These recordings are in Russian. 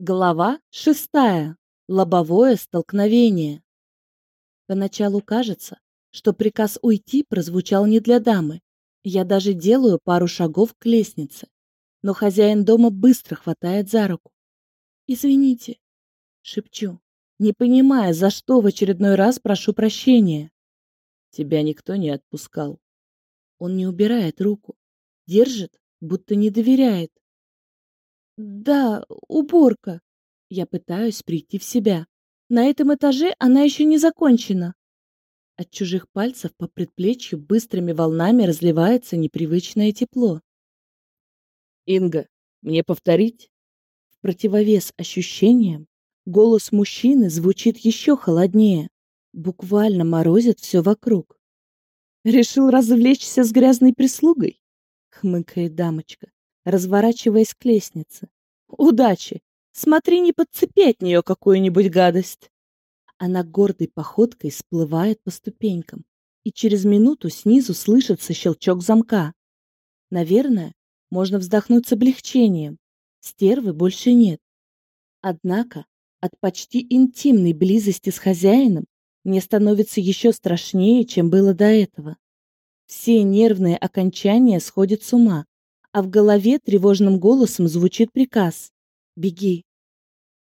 Глава шестая. Лобовое столкновение. Поначалу кажется, что приказ уйти прозвучал не для дамы. Я даже делаю пару шагов к лестнице, но хозяин дома быстро хватает за руку. «Извините», — шепчу, не понимая, за что в очередной раз прошу прощения. Тебя никто не отпускал. Он не убирает руку, держит, будто не доверяет. Да, уборка. Я пытаюсь прийти в себя. На этом этаже она еще не закончена. От чужих пальцев по предплечью быстрыми волнами разливается непривычное тепло. Инга, мне повторить? В противовес ощущениям голос мужчины звучит еще холоднее, буквально морозит все вокруг. Решил развлечься с грязной прислугой? хмыкает дамочка разворачиваясь к лестнице. «Удачи! Смотри, не подцепи от нее какую-нибудь гадость!» Она гордой походкой сплывает по ступенькам, и через минуту снизу слышится щелчок замка. Наверное, можно вздохнуть с облегчением. Стервы больше нет. Однако от почти интимной близости с хозяином мне становится еще страшнее, чем было до этого. Все нервные окончания сходят с ума, а в голове тревожным голосом звучит приказ «Беги».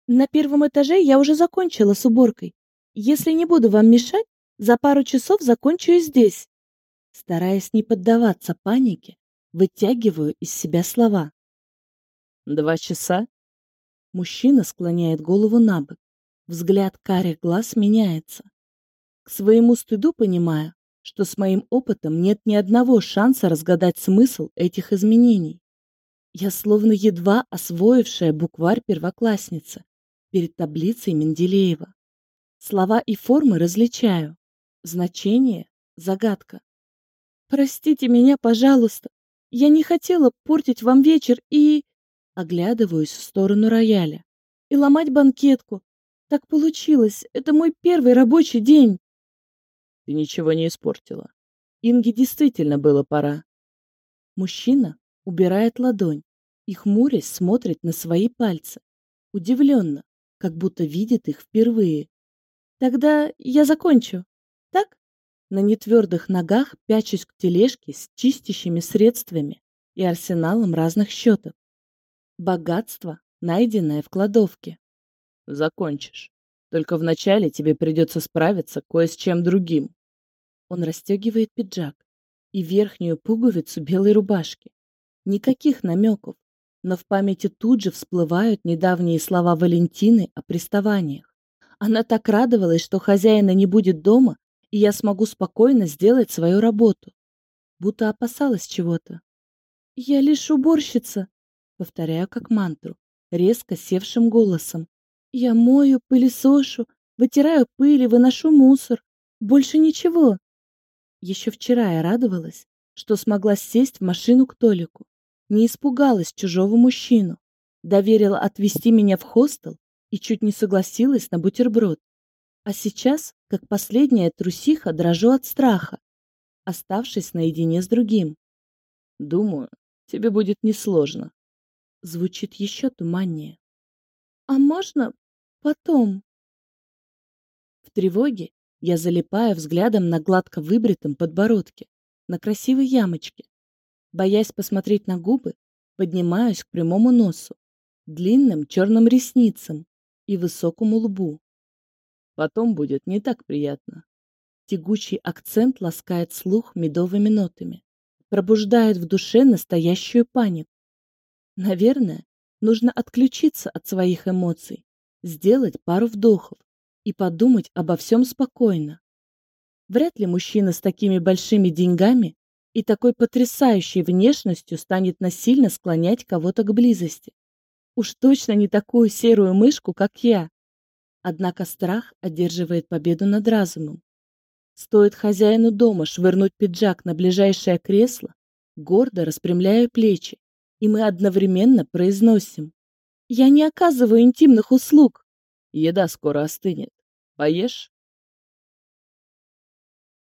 На первом этаже я уже закончила с уборкой. Если не буду вам мешать, за пару часов закончу и здесь. Стараясь не поддаваться панике, вытягиваю из себя слова. Два часа? Мужчина склоняет голову на бок. Взгляд карих глаз меняется. К своему стыду понимаю, что с моим опытом нет ни одного шанса разгадать смысл этих изменений. Я словно едва освоившая букварь первоклассница перед таблицей Менделеева. Слова и формы различаю. Значение — загадка. «Простите меня, пожалуйста. Я не хотела портить вам вечер и...» Оглядываюсь в сторону рояля. «И ломать банкетку. Так получилось. Это мой первый рабочий день». Ты ничего не испортила. Инге действительно было пора. Мужчина убирает ладонь и, хмурясь, смотрит на свои пальцы. Удивленно, как будто видит их впервые. Тогда я закончу. Так? На нетвердых ногах пячусь к тележке с чистящими средствами и арсеналом разных счетов. Богатство, найденное в кладовке. Закончишь. Только вначале тебе придется справиться кое с чем другим. Он расстегивает пиджак и верхнюю пуговицу белой рубашки. Никаких намеков, но в памяти тут же всплывают недавние слова Валентины о приставаниях. Она так радовалась, что хозяина не будет дома, и я смогу спокойно сделать свою работу. Будто опасалась чего-то. «Я лишь уборщица», — повторяю как мантру, резко севшим голосом. «Я мою, пылесошу, вытираю пыль и выношу мусор. Больше ничего». Еще вчера я радовалась, что смогла сесть в машину к Толику, не испугалась чужого мужчину, доверила отвезти меня в хостел и чуть не согласилась на бутерброд. А сейчас, как последняя трусиха, дрожу от страха, оставшись наедине с другим. Думаю, тебе будет несложно. Звучит еще туманнее. А можно потом? В тревоге я залипаю взглядом на гладко выбритом подбородке, на красивой ямочке. Боясь посмотреть на губы, поднимаюсь к прямому носу, длинным черным ресницам и высокому лбу. Потом будет не так приятно. Тягучий акцент ласкает слух медовыми нотами, пробуждает в душе настоящую панику. Наверное, нужно отключиться от своих эмоций, сделать пару вдохов и подумать обо всем спокойно. Вряд ли мужчина с такими большими деньгами и такой потрясающей внешностью станет насильно склонять кого-то к близости. Уж точно не такую серую мышку, как я. Однако страх одерживает победу над разумом. Стоит хозяину дома швырнуть пиджак на ближайшее кресло, гордо распрямляя плечи, и мы одновременно произносим «Я не оказываю интимных услуг». Еда скоро остынет. Поешь?